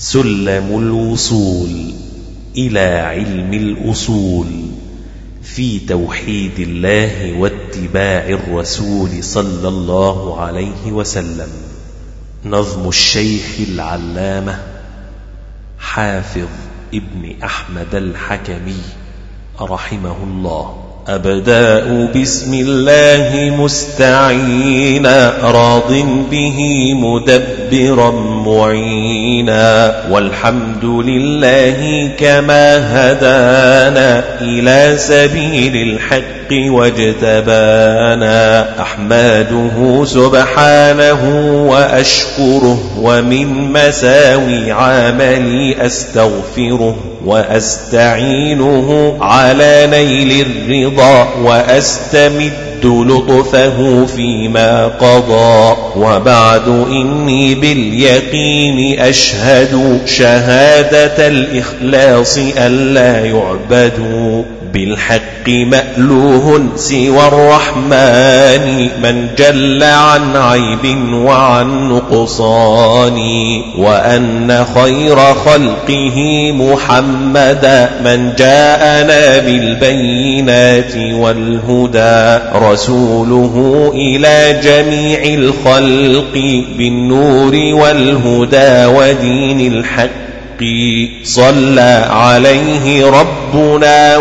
سلم الوصول إلى علم الأصول في توحيد الله واتباع الرسول صلى الله عليه وسلم. نظم الشيخ العلامة حافظ ابن أحمد الحكمي رحمه الله. أبدأ بسم الله مستعينا راض به مدبرا معينا. والحمد لله كما هدانا إلى سبيل الحق واجتبانا أحمده سبحانه وأشكره ومن مساوي عملي أستغفره وأستعينه على نيل الرضا وأستمد لطفه فيما قضى وبعد إني باليقين أشهد شهادة الإخلاص ألا يعبدوا بالحق مألوه سوى الرحمن من جل عن عيب وعن نقصان وأن خير خلقه محمدا من جاءنا بالبينات والهدى رسوله إلى جميع الخلق بالنور والهدى ودين الحق الحق صلى عليه ربنا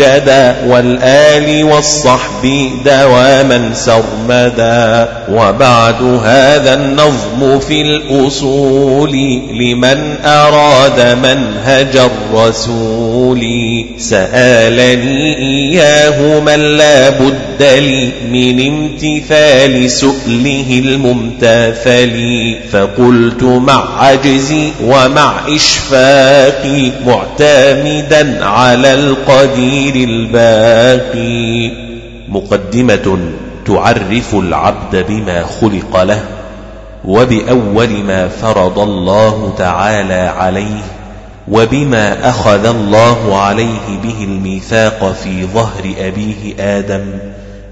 ومجدا والآل والصحب دواما سرمدا. وبعد هذا النظم في الأصول لمن أراد منهج الرسول. سآلني إياه من لا بد لي من امتثال سؤله الممتثل. فقلت مع عجزي ومع إشفاقي معتمدا على القدير. الباقي مقدمة تعرف العبد بما خلق له وبأول ما فرض الله تعالى عليه وبما أخذ الله عليه به الميثاق في ظهر أبيه آدم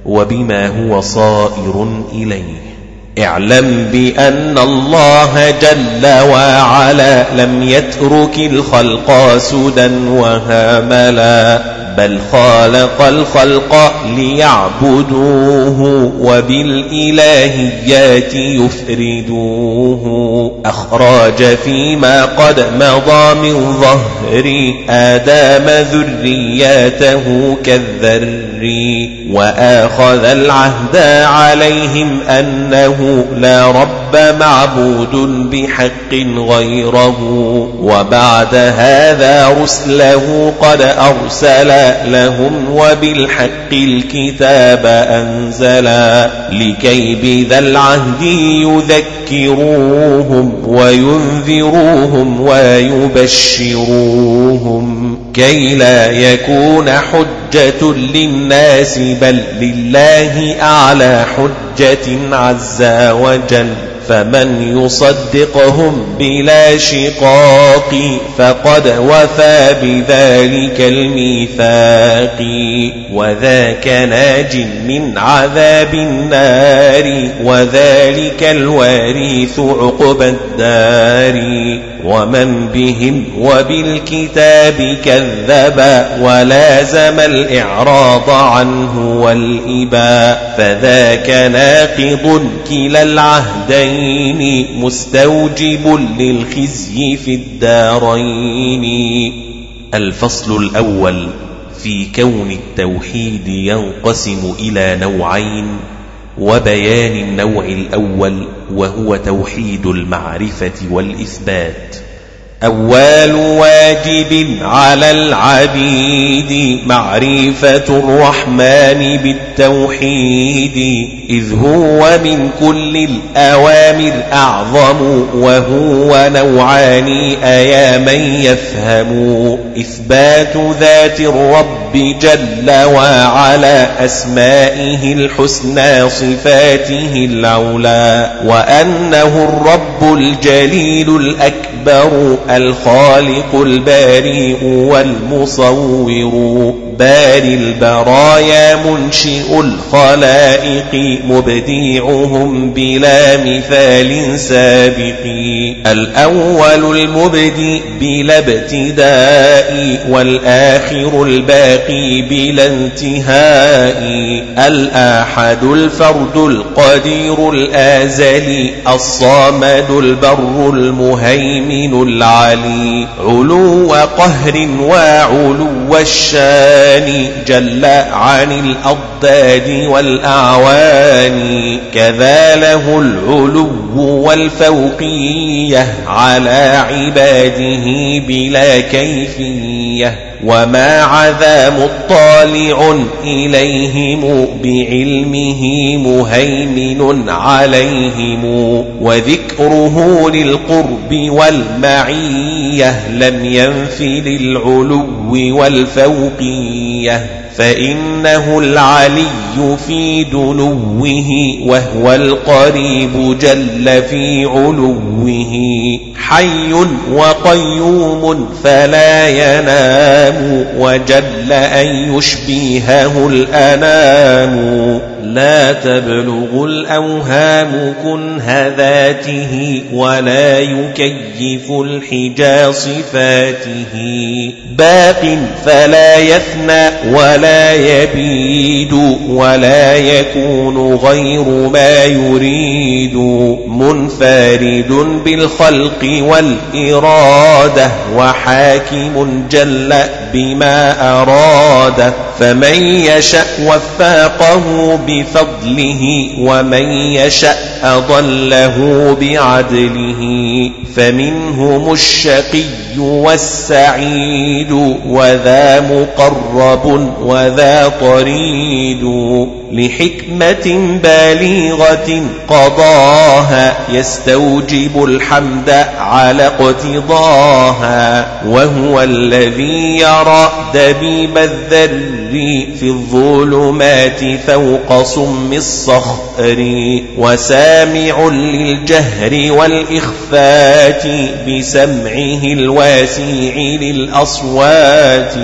وبما هو صائر إليه. اعلم بأن الله جل وعلا لم يترك الخلق سدى وهاملا. بل خالق الخلق ليعبدوه وبالإلهيات يفردوه أخرج فيما قد مضى من ظهر آدام ذرياته كالذر وآخذ العهد عليهم أنه لا رب معبود بحق غيره وبعد هذا رسله قد أرسل لهم وبالحق الكتاب أنزلا لكي بذا العهد يذكروهم وينذروهم ويبشروهم كي لا يكون حجة للناس بل لله أعلى حجة عز وجل. فمن يصدقهم بلا شقاق فقد وفى بذلك الميثاق وذاك ناج من عذاب النار وذلك الوارث عقب الدار ومن بهم وبالكتاب كذب ولازم الإعراض عنه والإباء فذاك ناقض كلا العهدين مستوجب للخزي في الدارين. الفصل الأول في كون التوحيد ينقسم إلى نوعين. وبيان النوع الأول وهو توحيد المعرفة والإثبات. أول واجب على العبيد معرفة الرحمن بالتوحيد إذ هو من كل الأوامر أعظم وهو نوعان أيا من يفهم؟ إثبات ذات الرب جل وعلا أسمائه الحسنى صفاته العلى وأنه الرب الجليل الأكبر يخبر الخالق البارئ والمصور. باري البرايا منشئ الخلائق مبديعهم بلا مثال سابق. الأول المبدي بلا ابتداء والآخر الباقي بلا انتهاء. الآحد الفرد القدير الآزلي الصامد البر المهيمن العلي. علو قهر وعلو الشان جل عن الأضداد والأعوان. كذا له العلو والفوقية على عباده بلا كيفية. وما عذا مطالع إليهم بعلمه مهيمن عليهم وذكره للقرب والمعية لم ينف للعلو والفوقية فإنه العلي في دنوه وهو القريب جل في علوه. حي وقيوم فلا ينام وجل أن يشبهه الأنام. لا تبلغ الأوهام كنه ذاته ولا يكيف الحجا صفاته باق فلا يفنى ولا يبيد ولا يكون غير ما يريد. منفرد بالخلق والإرادة وحاكم جل بما أراد. فمن يشأ وفاقه بفضله ومن يشأ أضله بعدله فمنهم الشقي والسعيد وذا مقرب وذا طريد. لحكمة بالغة قضاها يستوجب الحمد على اقتضاها. وهو الذي يرى دبيب الذر في الظلمات فوق صم الصخر وسامع للجهر والإخفات بسمعه الواسع للأصوات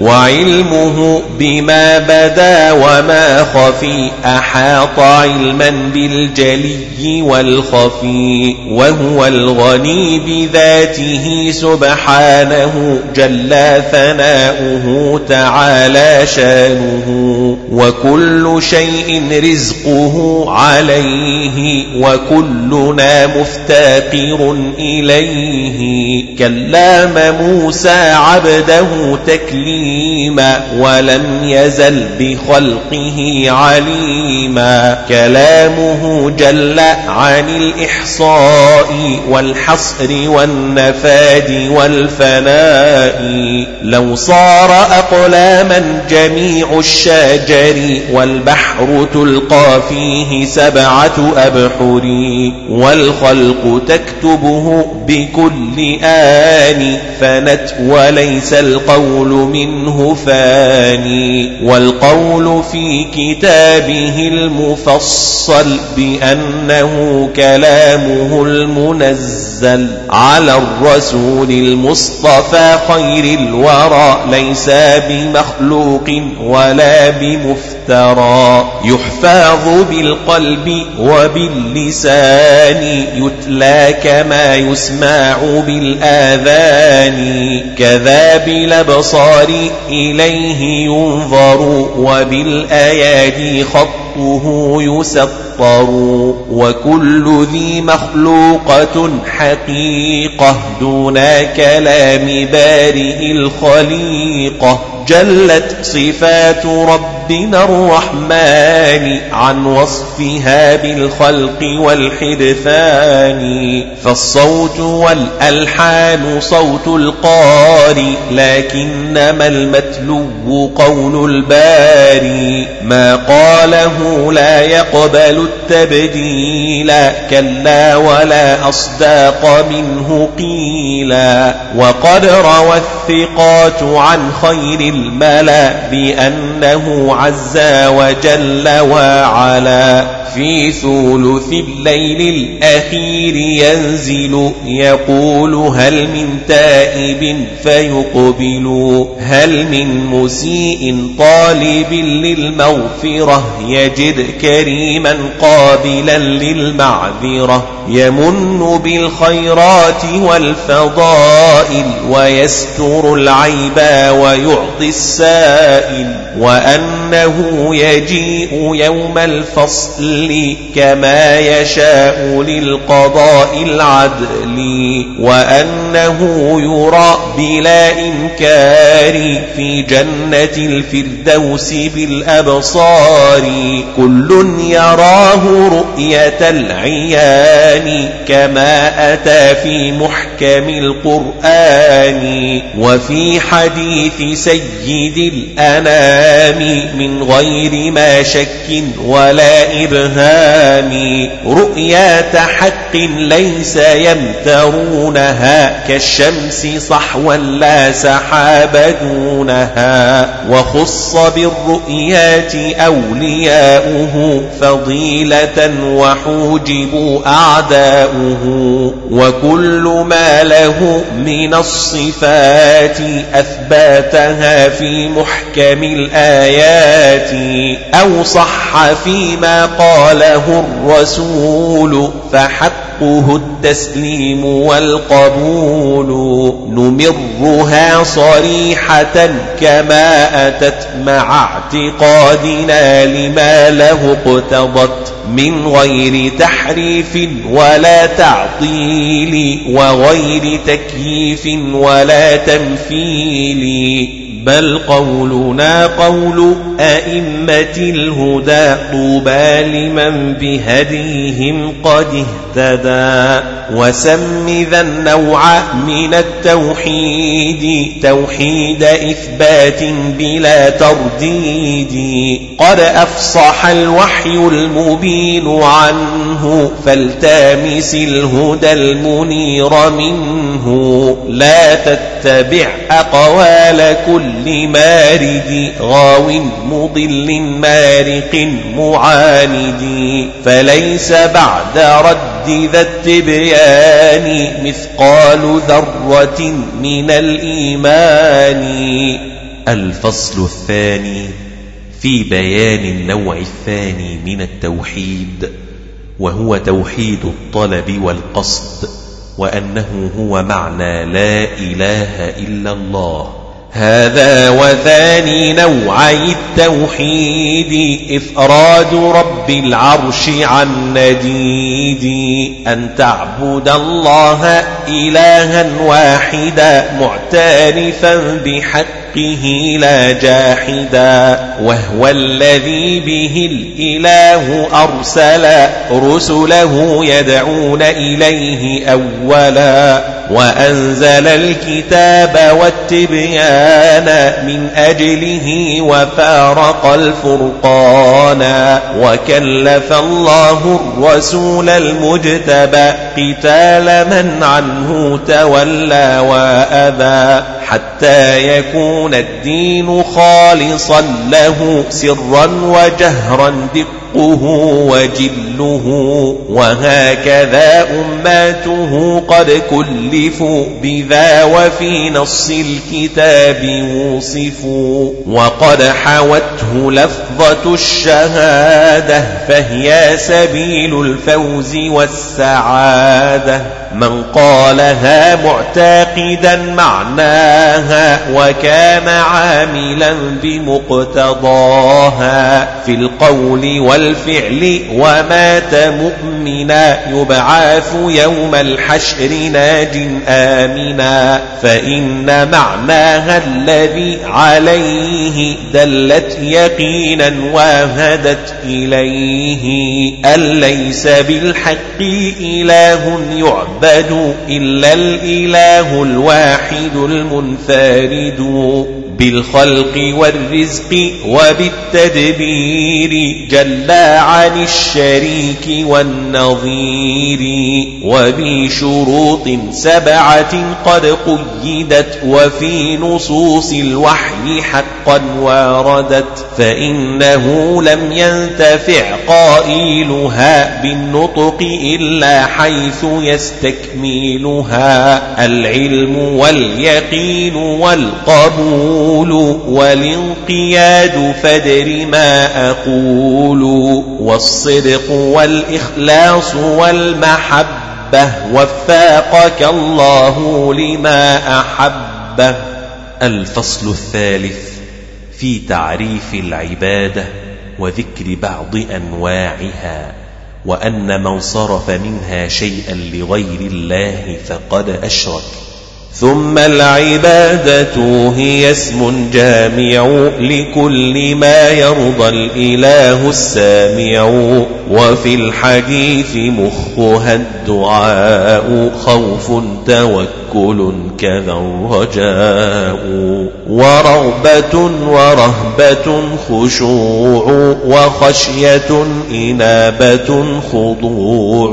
وعلمه بما بدا وما خفي أحاط علما بالجلي والخفي وهو الغني بذاته سبحانه جل ثناؤه تعالى شانه وكل شيء رزقه عليه وكلنا مفتقر إليه. كلام موسى عبده تكليما ولم يزل بخلقه عليما. كلامه جل عن الإحصاء والحصر والنفاد والفناء. لو صار أقلاما جميع الشجر والبحر تلقى فيه سبعة أبحر والخلق تكتبه بكل آن فنت وليس القول منه فاني والقول في كتابه المفصل بأنه كلامه المنزل على الرسول المصطفى خير الورى ليس بمخلوق ولا بمفترى يحفظ بالقلب وباللسان يتلى كما يسمع بالآذان. كذا بالأبصار إليه ينظر وبالآيات خطه يسطر. وكل ذي مخلوقة حقيقة دون كلام بارئ الخليقة. جلت صفات ربنا الرحمن عن وصفها بالخلق والحدثان فالصوت والألحان صوت القاري لكنما المتلو قول الباري ما قاله لا يقبل التبديل كلا ولا أصداق منه قيلا. وقد روى الثقات عن خير الملا بأنه عز وجل وعلا. في ثلث الليل الأخير ينزل يقول هل من تائب فيقبل هل من مسيء طالب للمغفرة يجد كريما قابلا للمعذرة يمن بالخيرات والفضائل ويستر العيب ويعطي السائل وأنه يجيء يوم الفصل كما يشاء للقضاء العدل وأنه يرى بلا إنكار في جنة الفردوس بالأبصار كل يراه رؤية العيان كما أتى في محكم القرآن وفي حديث سيد الأنام من غير ما شك ولا إبهام رؤيا حق ليس يمترونها كالشمس صحوا لا سحاب دونها وخص بالرؤيات أولياؤه فضيلة وحوجبوا أعداؤه وكل ما له من الصفات أثباتها في محكم الآيات أو صح فيما قاله الرسول فحقه التسليم والقبول. نمرها صريحة كما أتت مع اعتقادنا لما له اقتضت من غير تحريف ولا تعطيل وغير تكييف ولا تمثيل. بل قولنا قول أئمة الهدى طوبى لمن بهديهم قد اهتدى وسم ذا النوع من التوحيد توحيد إثبات بلا ترديد. قد أفصح الوحي المبين عنه فالتامس الهدى المنير منه. لا تتبع أقوال كل مارد غاو مضل مارق معاند. فليس بعد رد ذا التبيان مثقال ذرة من الإيمان. الفصل الثاني في بيان النوع الثاني من التوحيد وهو توحيد الطلب والقصد وأنه هو معنى لا إله إلا الله. هذا وثاني نوعي التوحيد إفراد رب العرش عن نديد أن تعبد الله إلها واحدا معترفا بحق حقه لا جاحدا وهو الذي به الإله أرسل رسله يدعون إليه أولا وأنزل الكتاب والتبيان من أجله وفارق الفرقان وكلف الله الرسول المجتبى قتال من عنه تولى وأبى حتى يكون الدين خالصا له سرا وجهرا دقه وجله وهكذا أماته قد كلفوا بذا وفي نص الكتاب وصفوا وقد حوته لفظة الشهادة فهي سبيل الفوز والسعادة. من قالها معتقدا معناها وكان عاملا بمقتضاها. في القول والفعل ومات مؤمنا يبعث يوم الحشر ناج آمنا فإن معناها الذي عليه دلت يقينا وهدت إليه أن ليس بالحق إله يعبد إلا الإله الواحد المنفرد بالخلق والرزق وبالتدبير جل عن الشريك والنظير. وبشروط سبعة قد قيدت وفي نصوص الوحي حقا واردت. فإنه لم ينتفع قائلها بالنطق إلا حيث يستكملها. العلم واليقين والقبول والانقياد فدر ما أقول والصدق والإخلاص والمحبة وفاقك الله لما أحبه الفصل الثالث في تعريف العبادة وذكر بعض أنواعها وأن من صرف منها شيئا لغير الله فقد أشرك. ثم العبادة هي اسم جامع لكل ما يرضى الإله السامع. وفي الحديث مخها الدعاء خوف توكل. كذا الرجاء ورغبة ورهبة خشوع وخشية إنابة خضوع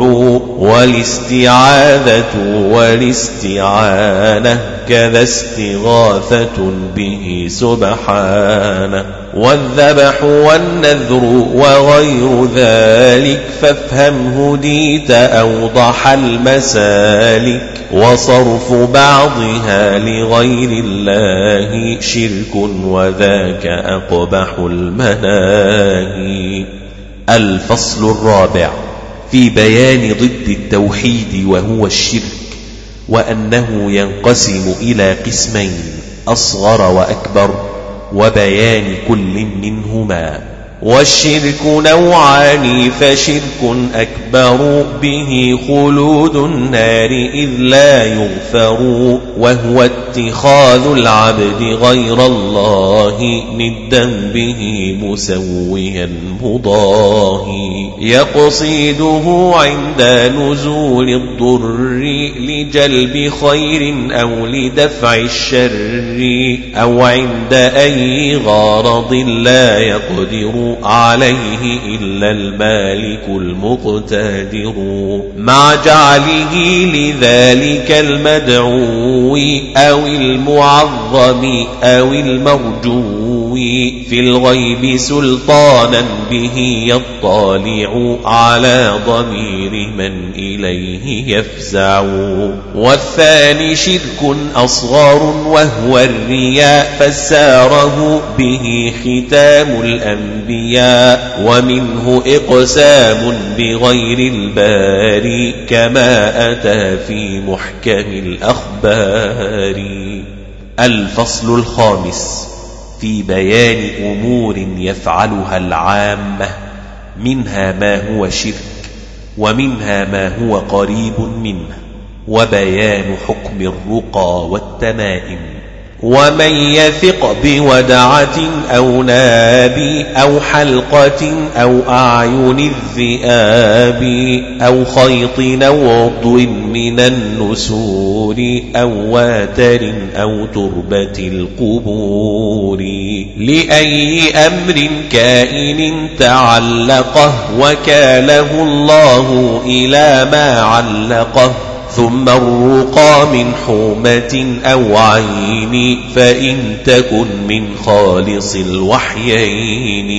والاستعاذة والاستعانة. كذا استغاثة به سبحانه والذبح والنذر وغير ذلك فافهم هديت أوضح المسالك وصرف بعضها لغير الله شرك وذاك أقبح المناهي. الفصل الرابع في بيان ضد التوحيد وهو الشرك. وأنه ينقسم إلى قسمين أصغر وأكبر وبيان كل منهما. والشرك نوعان فشرك أكبر به خلود النار إذ لا يغفر وهو اتخاذ العبد غير الله ندا به مسويا مضاهي. يقصده عند نزول الضر لجلب خير أو لدفع الشر أو عند أي غارض لا يقدر عليه إلا المالك المقتدر. مع جعله لذلك المدعو أو المعظم. أو المرجو في الغيب سلطانا به يطالع على ضمير من إليه يفزع. والثاني شرك أصغر وهو الرياء فساره به ختام الأنبياء ومنه إقسام بغير الباري كما أتى في محكم الأخبار. الفصل الخامس في بيان أمور يفعلها العامة منها ما هو شرك ومنها ما هو قريب منه وبيان حكم الرقى والتمائم. ومن يثق بودعة أو ناب أو حلقة أو أعين الذئاب أو خيط أو عضو من النسور أو واتر أو تربة القبور لأي أمر كائن تعلقه وكاله الله إلى ما علقه ثم الرقى من حومة أو عين فإن تكن من خالص الوحيين.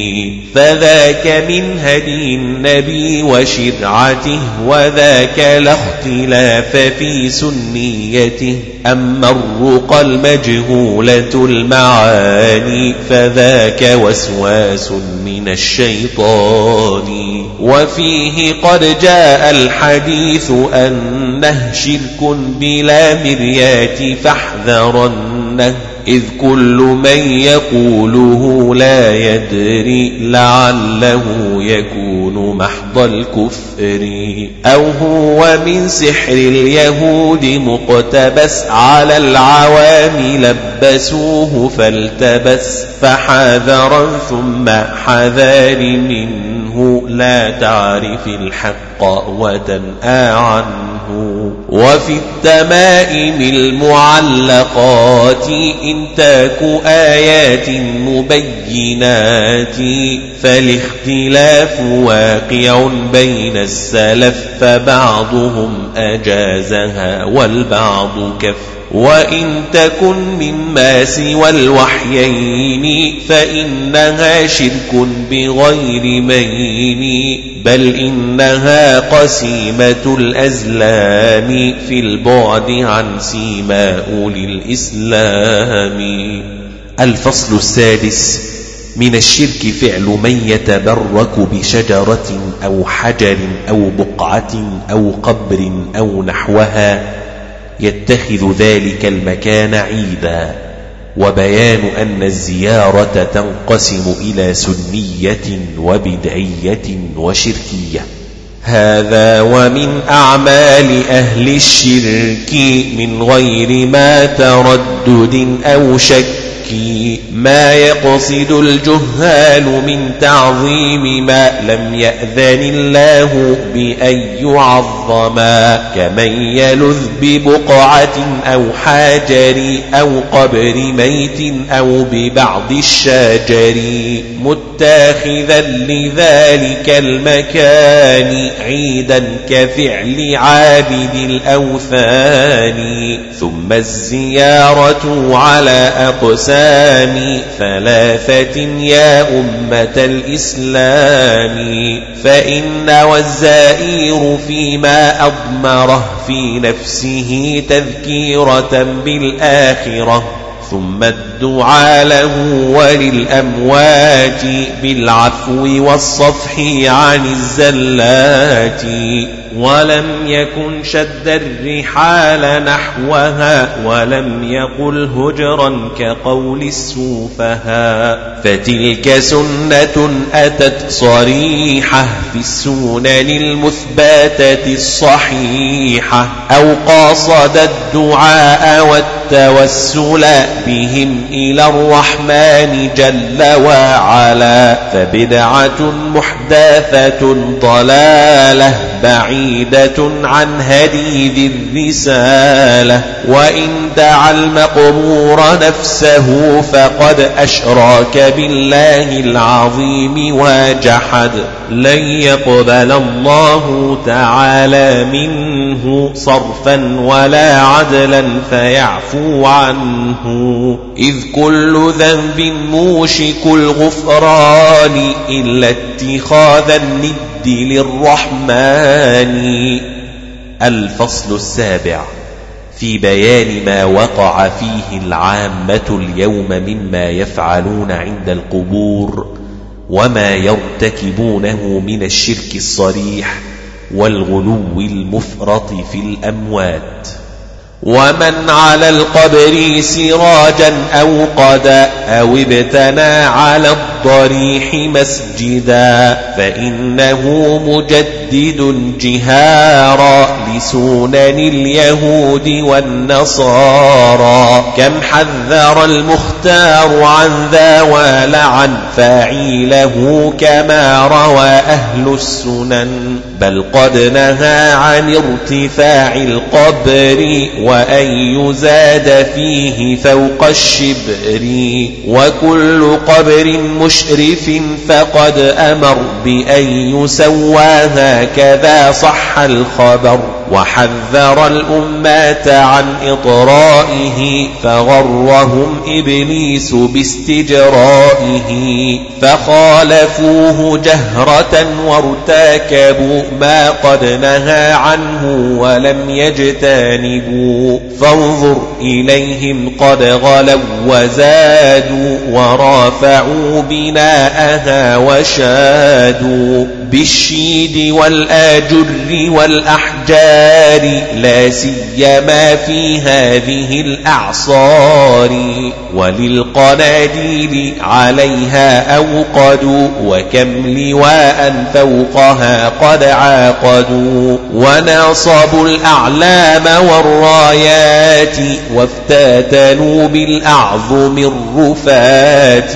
فذاك من هدي النبي وشرعته وذاك لا اختلاف في سنيته. أما الرقى المجهولة المعاني فذاك وسواس من الشيطان وفيه قد جاء الحديث أنه شرك بلا مريات فاحذرنه إذ كل من يقوله لا يدري لعله يكون محض الكفر. أو هو من سحر اليهود مقتبس على العوام لبسوه فالتبس فحذرا ثم حذار منه. لا تعرف الحق وتنأى عنه. وفي التمائم المعلقات إن تاك آيات مبينات فالاختلاف واقع بين السلف فبعضهم أجازها والبعض كف وإن تكن مما سوى الوحيين فإنها شرك بغير مين بل إنها قسيمة الأزلام في البعد عن سيما أولي الإسلام. الفصل السادس من الشرك فعل من يتبرك بشجرة أو حجر أو بقعة أو قبر أو نحوها يتخذ ذلك المكان عيدا. وبيان أن الزيارة تنقسم إلى سنية وبدعية وشركية. هذا ومن أعمال أهل الشرك من غير ما تردد أو شك. ما يقصد الجهال من تعظيم ما لم يأذن الله بأن يعظما كمن يلذ ببقعة أو حاجر أو قبر ميت أو ببعض الشاجر متاخذا لذلك المكان عيدا كفعل عابد الأوثان ثم الزيارة على أقسام الإسلام ثلاثة يا أمة الإسلام فإن والزائر فيما أضمره في نفسه تذكيرة بالآخرة. ثم الدعاء له وللأموات بالعفو والصفح عن الزلات ولم يكن شد الرحال نحوها ولم يقل هجرا كقول السوفهاء فتلك سنة أتت صريحة في السنن المثباتة الصحيحة أو قاصد الدعاء والتوسل بهم إلى الرحمن جل وعلا فبدعة محدثة ضلالة بعيدة عن هدي ذي الرسالة وإن دعا المقبور نفسه فقد أشراك بالله العظيم وجحد. لن يقبل الله تعالى منه صرفا ولا عدلا فيعفو عنه. إذ كل ذنب موشك الغفران إلا اتخاذ الند للرحمن. الفصل السابع. في بيان ما وقع فيه العامة اليوم مما يفعلون عند القبور وما يرتكبونه من الشرك الصريح والغلو المفرط في الأموات. ومن على القبر سراجا أو قدا أو ابتنى على الضريح مسجدا فإنه مجدد جهارا لسنن اليهود والنصارى. كم حذر المختار عن ذا ولعن فاعيله كما روى أهل السنن. بل قد نهى عن ارتفاع القبر وأن يزاد فيه فوق الشبر. وكل قبر مشرف فقد أمر بأن يسواها كذا صح الخبر وحذر الأمات عن إطرائه فغرهم إبليس باستجرائه فخالفوه جهرة وارتكبوا ما قد نهى عنه ولم يجتنبوا فانظر إليهم قد غلوا وزادوا ورافعوا بناءها وشادوا بالشيد والآجر والأحجار لا سيما في هذه الأعصار وللقناديل عليها أوقدوا وكم لواء فوقها قد عاقدوا وناصبوا الأعلام والرايات وافتاتنوا بالأعظم الرفات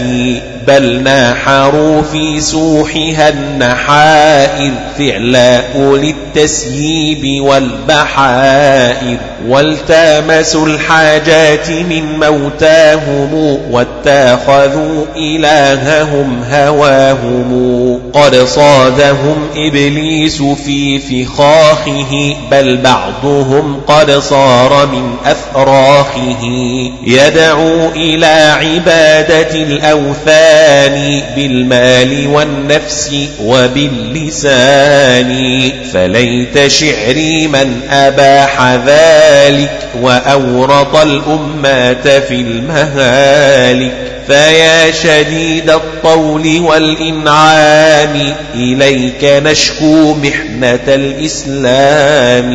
بل ناحروا في سوحها النحائر فعلاء للتسييب والبحائر والتامسوا الحاجات من موتاهم واتخذوا إلههم هواهم قد صادهم إبليس في فخاخه بل بعضهم قد صار من أفراخه يدعو إلى عبادة الأوثان بالمال والنفس وباللسان فليت شعري من أباح ذلك وأورط الأمات في المهالك فيا شديد الطول والإنعام إليك نشكو محنة الإسلام.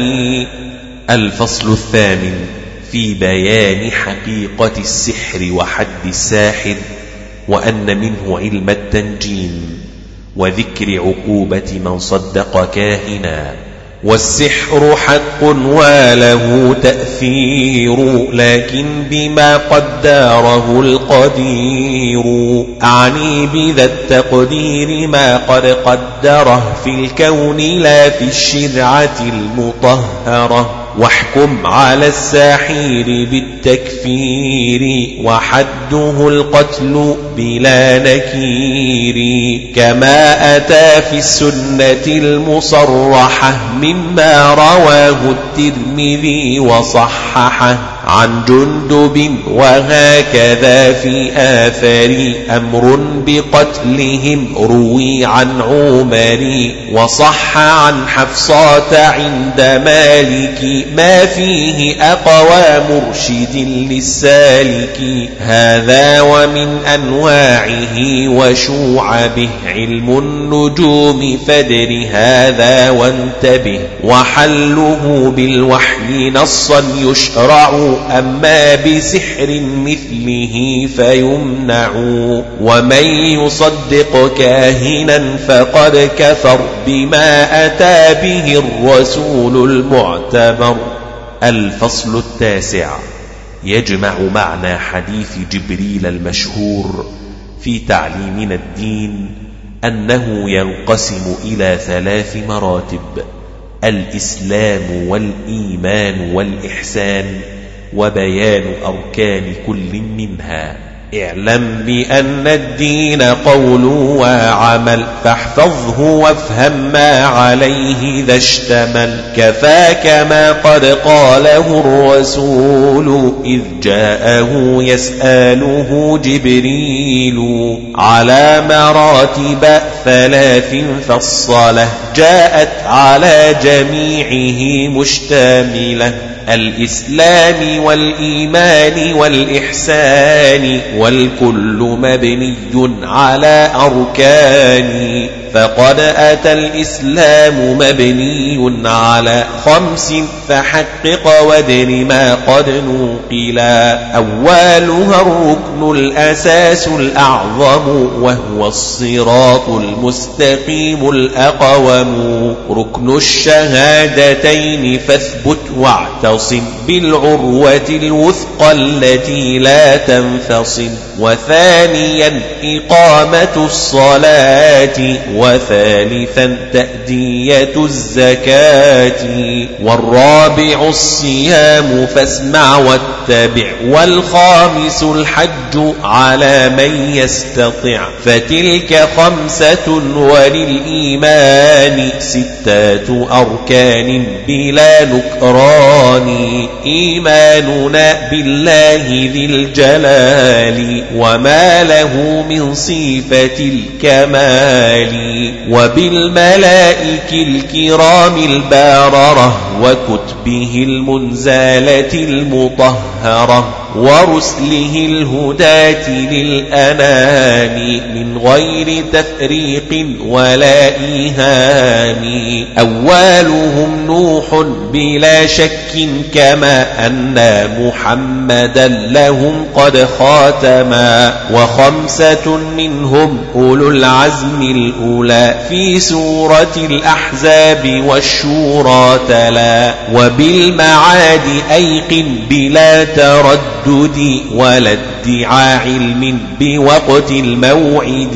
الفصل الثامن في بيان حقيقة السحر وحد الساحر. وأن منه علم التنجيم وذكر عقوبة من صدق كاهنا والسحر حق وله تأثير لكن بما قدره القدير. أعني بذا التقدير ما قد قدره في الكون لا في الشرعة المطهرة. واحكم على الساحير بالتكفير وحده القتل بلا نكير. كما أتى في السنة المصرحة مما رواه الترمذي وصححه. عن جندب وهكذا في آثار أمر بقتلهم روي عن عمر وصح عن حفصات عند مالك ما فيه أقوى مرشد للسالك. هذا ومن أنواعه وشوعبه علم النجوم فدر هذا وانتبه. وحله بالوحي نصا يشرع أما بسحر مثله فيمنع ومن يصدق كاهنا فقد كفر بما أتى به الرسول المعتبر الفصل التاسع. يجمع معنى حديث جبريل المشهور في تعليمنا الدين أنه ينقسم إلى ثلاث مراتب الإسلام والإيمان والإحسان وبيان أركان كل منها. اعلم بأن الدين قول وعمل فاحفظه وافهم ما عليه ذا اشتمل. كفاك ما قد قاله الرسول إذ جاءه يسأله جبريل على مراتب ثلاث فالصلة جاءت على جميعه مشتملة. الإسلام والإيمان والإحسان والكل مبني على أركان فقد أتى الإسلام مبني على خمس فحقق ودر ما قد نوقلا أولها الركن الأساس الأعظم وهو الصراط المستقيم الأقوم. ركن الشهادتين فاثبت واعتصم بالعروة الوثقى التي لا تنفصل وثانيا إقامة الصلاة وثالثا تأدية الزكاة والرابع الصيام فاسمع واتبع والخامس الحج على من يستطع فتلك خمسة وللإيمان ستات أركان بلا نكران إيماننا بالله ذي الجلال وما له من صفة الكمال وبالملائك الكرام الباررة وكتبه المنزالة المطهرة ورسله الهداة للأنام من غير تفريق ولا إيهام. أولهم نوح بلا شك كما أن محمدا لهم قد خاتما. وخمسة منهم أولو العزم الأولى في سورة الأحزاب والشورى تلا. وبالمعاد أيقن بلا تردد ولا ادعى علم بوقت الموعد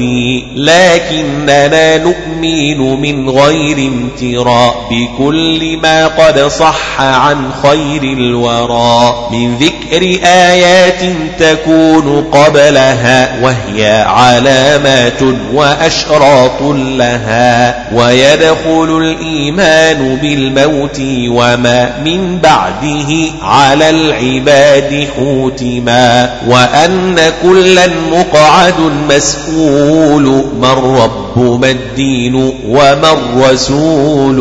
لكننا نؤمن من غير امتراء بكل ما قد صح عن خير الورى. من ذكر آيات تكون قبلها وهي علامات وأشراط لها. ويدخل الإيمان بالموت وما من بعده على العباد حوتما. وأن كلا مقعد مسؤول من رب ما الدين وما الرسول.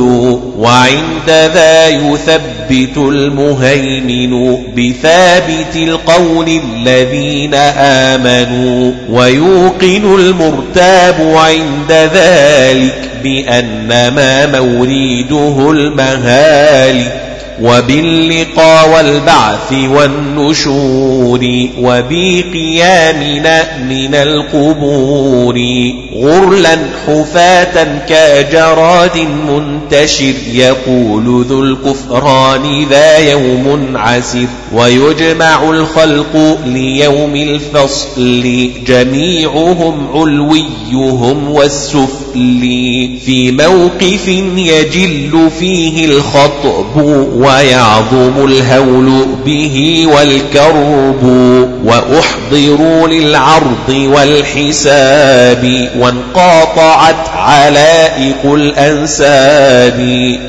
وعند ذا يثبت المهيمن بثابت القول الذين آمنوا. ويوقن المرتاب عند ذلك بأن ما موريده المهالك. وباللقاء والبعث والنشور وبقيامنا من القبور غرلا حفاة كجراد منتشر يقول ذو الكفران ذا يوم عسر ويجمع الخلق ليوم الفصل جميعهم علويهم والسفل في موقف يجل فيه الخطب ويعظم الهول به والكرب وأحضروا للعرض والحساب وانقاطعت علائق الأنساب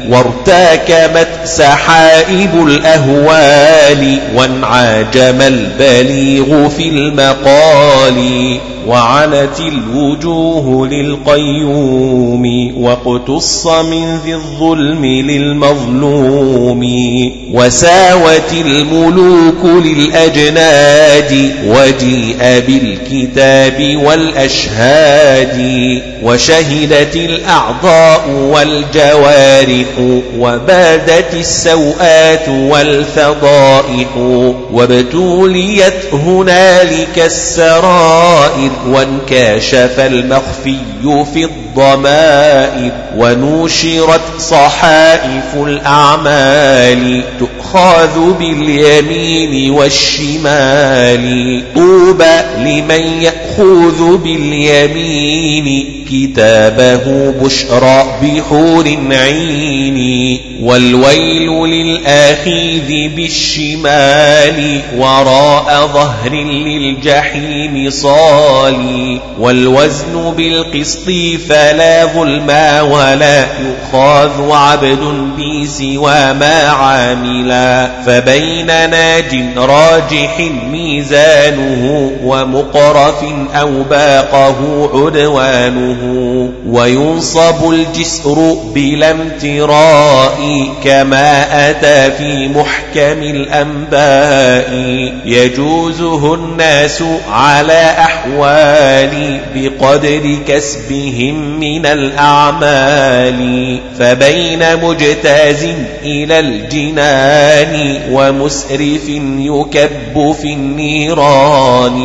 وارتاكمت سحائب الأهوال وانعاجم البليغ في المقال وعنت الوجوه للقيوم واقتص من ذي الظلم للمظلوم وساوت الملوك للأجناد وجيء بالكتاب والأشهاد وشهدت الأعضاء والجوارح وبادت السوآت والفضائح وابتوليت هنالك السرائر وانكاشف المخفي في الضمائر ونشرت صحائف الأعمال تؤخذ باليمين والشمال طوبى لمن يأخذ باليمين كتابه بشرى بحور عين والويل للآخذ بالشمال وراء ظهر للجحيم صالي والوزن بالقسط فلا ظلما ولا يؤخذ عبد بي سوى ما عاملا فبين ناج راجح ميزانه ومقرف أو باقه عدوانه وينصب الجسر بلا امتراء كما أتى في محكم الأنباء. يجوزه الناس على أحوال بقدر كسبهم من الأعمال. فبين مجتاز إلى الجنان ومسرف يكب في النيران.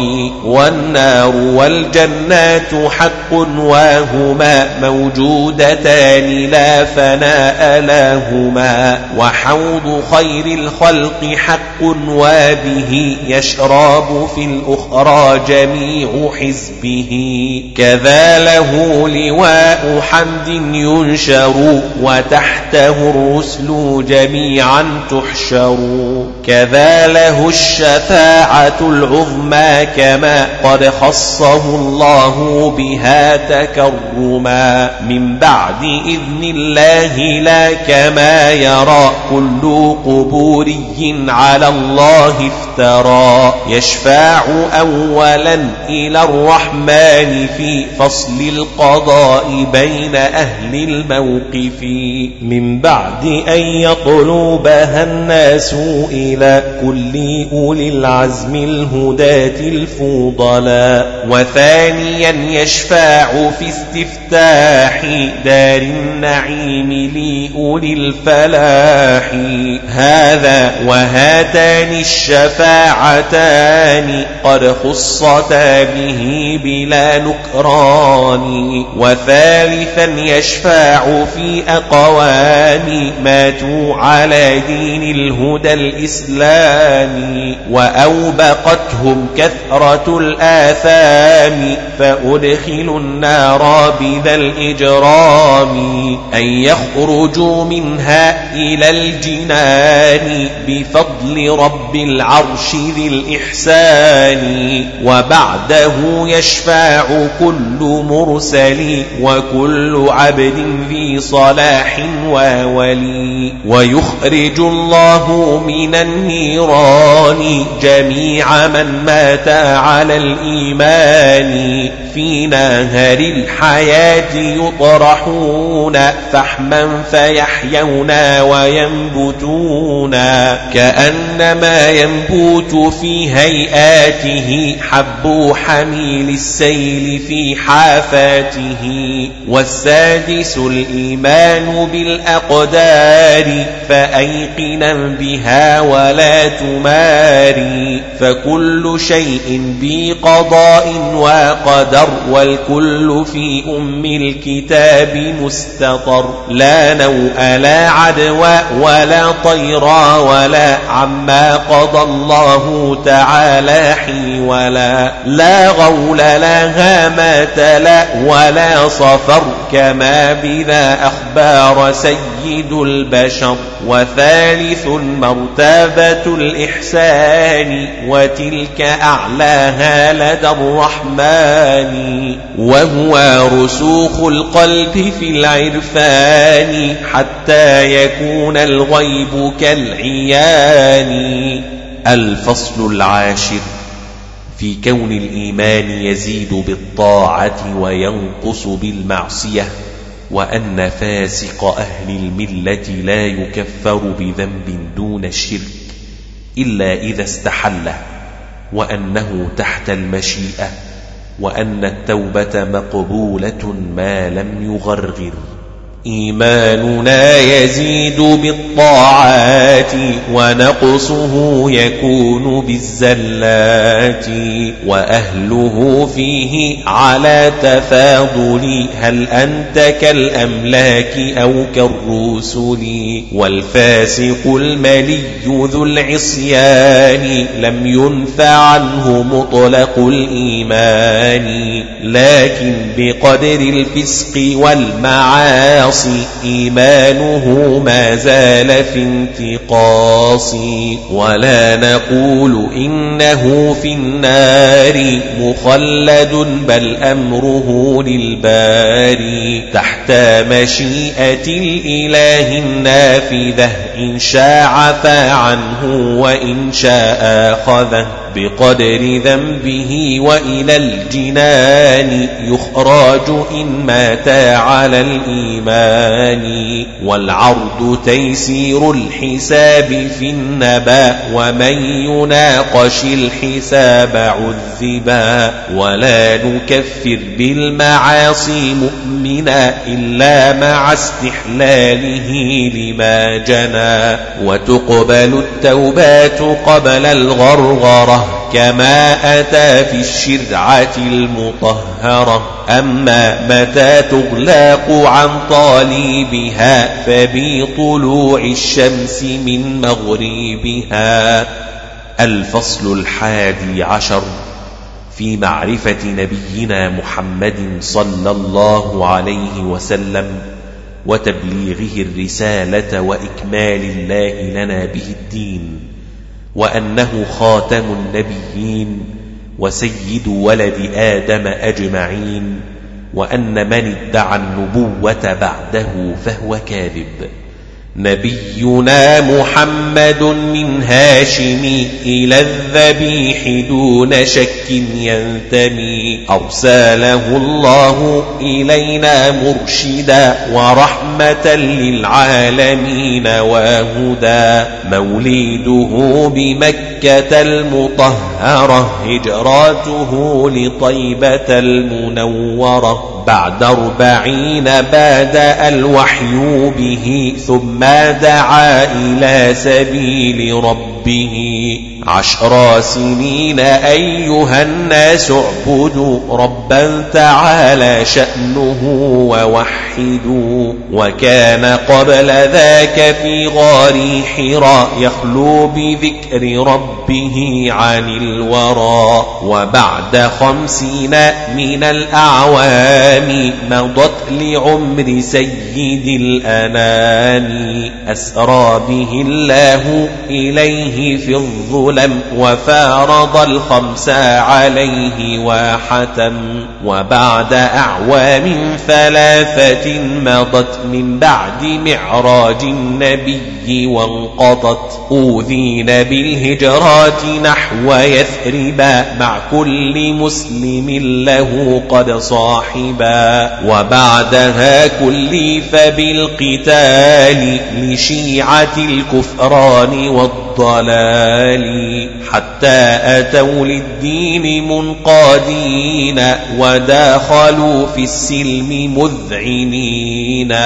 والنار والجنات حق وهما موجودتان لا فناء لهما وحوض خير الخلق حق وبه يشرب في الأخرى جميع حزبه كذا له لواء حمد ينشر وتحته الرسل جميعا تحشر كذا له الشفاعة العظمى كما قد خصه الله بها تكرما من بعد إذن الله لا كما يرى كل قبوري على الله افترى. يشفاع أولا إلى الرحمن في فصل القضاء بين أهل الموقف. من بعد أن يطلبها الناس إلى كل أولي العزم الهداة الفوق فوضلا وثانيا يشفاع في استفتاح دار النعيم لأولي الفلاح هذا وهاتان الشفاعتان قد خصتا به بلا نكران وثالثا يشفاع في أقوام ماتوا على دين الهدى الإسلامي وأوبقتهم كثرة الآثام فأدخلوا النار بذا الإجرام أن يخرجوا منها إلى الجنان بفضل رب العرش ذي الإحسان وبعده يشفاع كل مرسل وكل عبد ذي صلاح وولي ويخرج الله من النيران جميع من مات على الإيمان في نهر الحياة يطرحون فحما فيحيون وينبتون كأنما ينبت في هيئاته حب حميل السيل في حافاته والسادس الإيمان بالأقدار فأيقنا بها ولا تماري فكل شيء بقضاء وقدر والكل في أم الكتاب مستطر. لا نوء لا عدوى ولا طيرا ولا عما قضى الله تعالى حيولا. لا غول لا هامة لا ولا صفر. كما بذا أخبار سيد البشر. وثالث مرتبة الإحسان. وتلك أعلاها لدى الرحمن. وهو رسوخ القلب في العرفان حتى يكون الغيب كالعيان. الفصل العاشر. في كون الإيمان يزيد بالطاعة وينقص بالمعصية وأن فاسق أهل الملة لا يكفر بذنب دون الشرك إلا إذا استحله وأنه تحت المشيئة. وأن التوبة مقبولة ما لم يغرغر إيماننا يزيد بالطاعات ونقصه يكون بالزلات وأهله فيه على تفاضل هل أنت كالأملاك أو كالرسل والفاسق الملي ذو العصيان لم ينفع عنه مطلق الإيمان لكن بقدر الفسق والمعاصي العاصي إيمانه ما زال في انتقاص ولا نقول إنه في النار مخلد بل أمره للباري تحت مشيئة الإله النافذة إن شاء عفى عنه وإن شاء أخذه. بقدر ذنبه وإلى الجنان يخرج إن مات على الإيمان. والعرض تيسير الحساب في النبا ومن يناقش الحساب عذبا. ولا نكفر بالمعاصي مؤمنا إلا مع استحلاله لما جنى. وتقبل التوبات قبل الغرغرة. كما أتى في الشرعة المطهرة أما متى تغلاق عن طالبها فبطلوع الشمس من مغربها. الفصل الحادي عشر. في معرفة نبينا محمد صلى الله عليه وسلم وتبليغه الرسالة وإكمال الله لنا به الدين. وأنه خاتم النبيين وسيد ولد آدم أجمعين وأن من ادعى النبوة بعده فهو كاذب. نبينا محمد من هاشم إلى الذبيح دون شك ينتمي. أرسله الله إلينا مرشدا ورحمة للعالمين وهدى. موليده بمكة المطهرة هجراته لطيبة المنورة. بعد أربعين بادأ الوحي به ثم دعا إلى سبيل ربه عشر سنين أيها الناس اعبدوا ربا تعالى شأنه ووحدوا وكان قبل ذاك في غار حراء يخلو بذكر ربه عن الورى وبعد خمسين من الأعوام مضت لعمر سيد الأنام أسرى به الله إليه في الظلم وفارض الخمس عليه وحتم وبعد أعوام ثلاثة مضت من بعد معراج النبي وانقضت أوذين بالهجرات نحو يثربا مع كل مسلم له قد صاحبا. وبعدها كلف بالقتال لشيعة الكفران والضلال حتى أتوا للدين منقادين وداخلوا في السلم مذعنين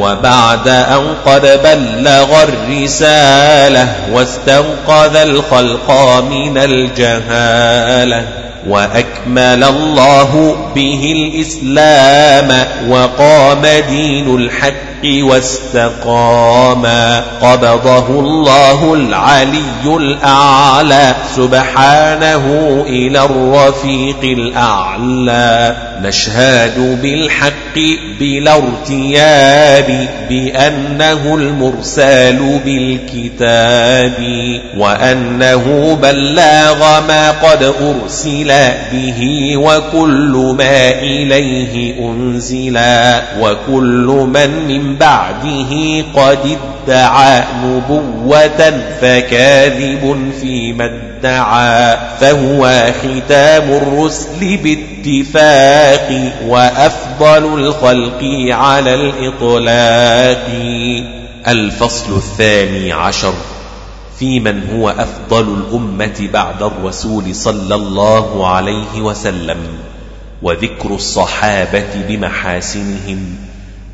وبعد أن قد بلغ الرسالة واستنقذ الخلق من الجهالة وأكمل الله به الإسلام وقام دين الحق واستقام. قبضه الله العلي الأعلى سبحانه إلى الرفيق الأعلى. نشهد بالحق بلا ارتياب بأنه المرسال بالكتاب وأنه بلغ ما قد أرسل به وكل ما إليه أنزلا وكل من من بعده قد ادعى نبوة فكاذب فيما ادعى فهو ختام الرسل باتفاق وأفضل الخلق على الإطلاق. الفصل الثاني عشر. في من هو أفضل الأمة بعد الرسول صلى الله عليه وسلم. وذكر الصحابة بمحاسنهم.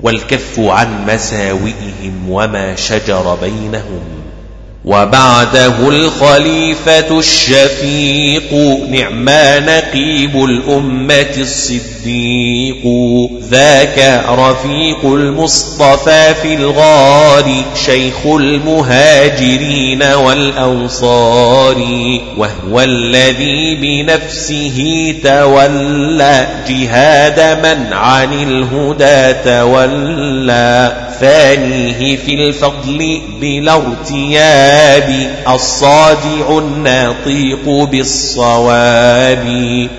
والكف عن مساوئهم وما شجر بينهم. وبعده الخليفة الشفيق نعم نقيب الأمة الصديق. ذاك رفيق المصطفى في الغار شيخ المهاجرين والأنصار. وهو الذي بنفسه تولى جهاد من عن الهدى تولى. ثانية في الفضل بلا ارتياب الصادع الناطيق بالصواب.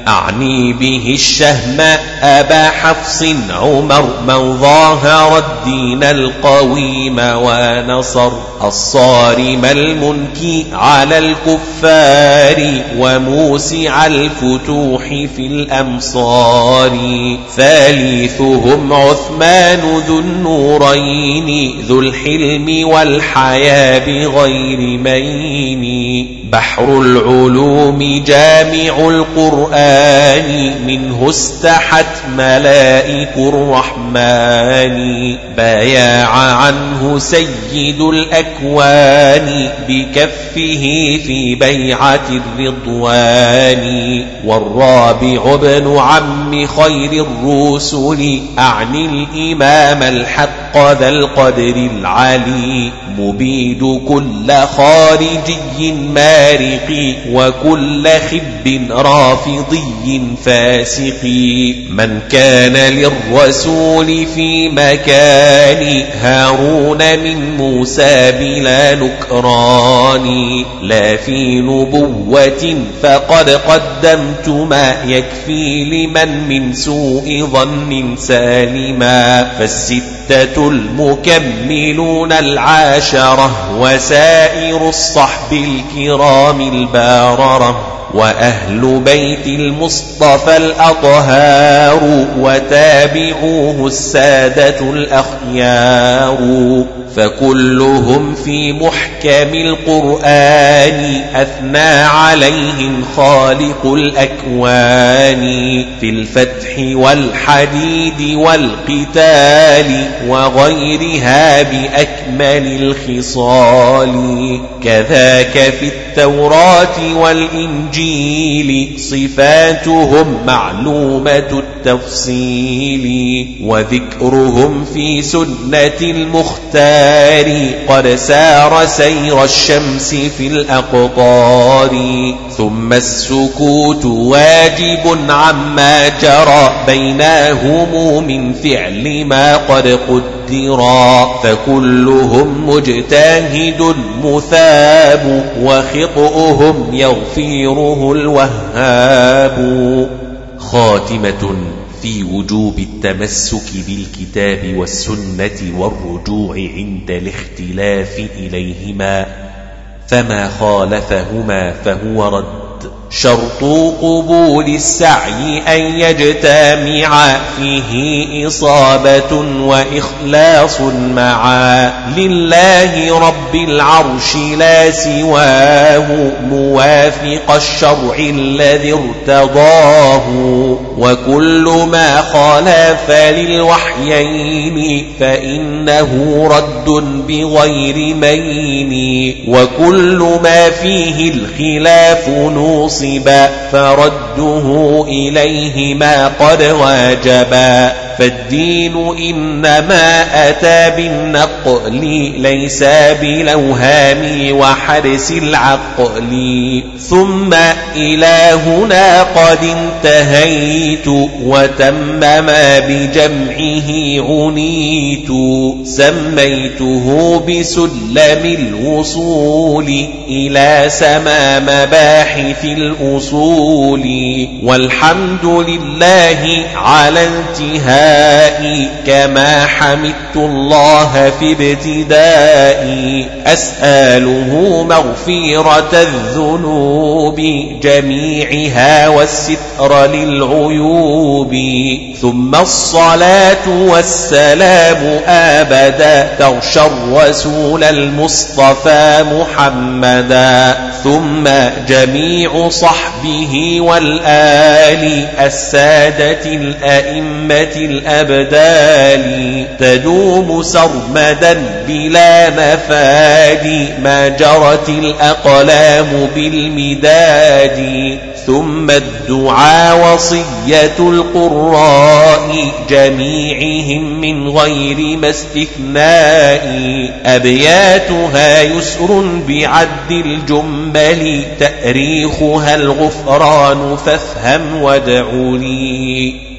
أعني به الشهم أبا حفص عمر من ظاهر الدين القويم ونصر. الصارم المنكي على الكفار وموسع الفتوح في الأمصار. ثالثهم عثمان ذو النورين ذو الحلم والحياة بغير مين. بحر العلوم جامع القرآن منه استحت ملائك الرحمن. بايع عنه سيد الأكوان بكفه في بيعة الرضوان. والرابع ابن عم خير الرسل أعني الإمام الحق ذا القدر العلي مبيد كل خارجي ما مارق وكل خب رافضي فاسق من كان للرسول في مكان هارون من موسى بلا نكران لا في نبوة فقد قدمت ما يكفي لمن من سوء ظن سالما فالستة المكملون العاشرة وسائر الصحب الكرام الباررة وأهل بيت المصطفى الأطهار وتابعوه السادة الأخيار فكلهم في محكم القرآن أثنى عليهم خالق الأكوان في الفتح والحديد والقتال وغيرها بأكمل الخصال كذاك في التوراة والإنجيل صفاتهم معلومة التفصيل. وذكرهم في سنة المختار. قد سار سير الشمس في الأقطار. ثم السكوت واجب عما جرى. بينهم من فعل ما قد قدرا فكلهم مجتهد مثاب وخطئهم يغفره الوهاب. خاتمة في وجوب التمسك بالكتاب والسنة والرجوع عند الاختلاف إليهما فما خالفهما فهو رد. شرط قبول السعي أن يجتمع فيه إصابة وإخلاص معا لله رب العرش لا سواه موافق الشرع الذي ارتضاه وكل ما خالف للوحيين فإنه رد بغير مين وكل ما فيه الخلاف نوصي نصبا فرده إليهما قد واجبا فالدين إنما أتى بالنقل ليس بالأوهام وحرس العقل. ثم إلى هنا قد انتهيت وتم ما بجمعه عنيت. سميته بسلم الوصول إلى سما مباحث الأصول. والحمد لله على انتهائي كما حمدت الله في ابتدائي. أسأله مغفرة الذنوب جميعها والستر للعيوب. ثم الصلاة والسلام أبدا. تغشى الرسول المصطفى محمدا. ثم جميع صحبه والآل السادة الأئمة الأبدال تدوم سرمدا بلا مفاد ما جرت الأقلام بالمداد. ثم الدعاء وصية القراء جميعهم من غير ما استثناء. أبياتها يسر بعد الجمل تأريخها الغفران فافهم وادعوا لي.